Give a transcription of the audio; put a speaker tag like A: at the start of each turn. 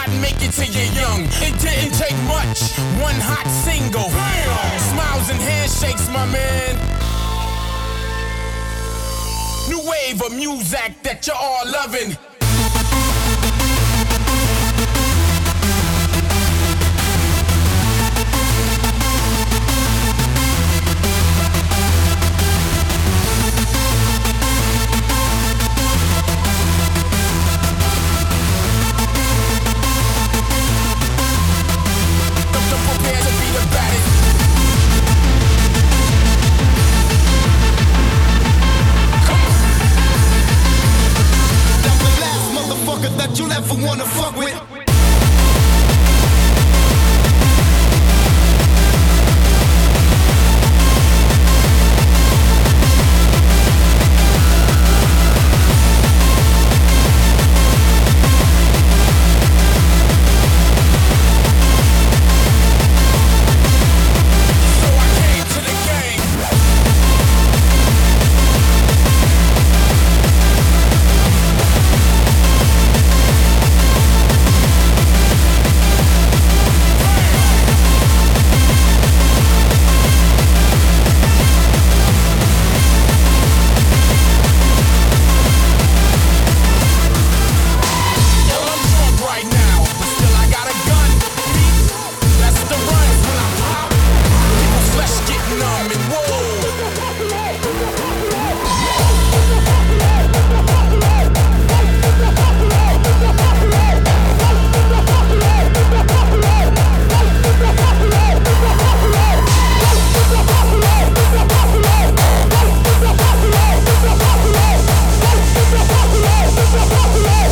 A: Not make it till you're young. It didn't take much. One hot single. Smiles and handshakes, my man. New wave of music that you're all loving.
B: Ever wanna fuck with.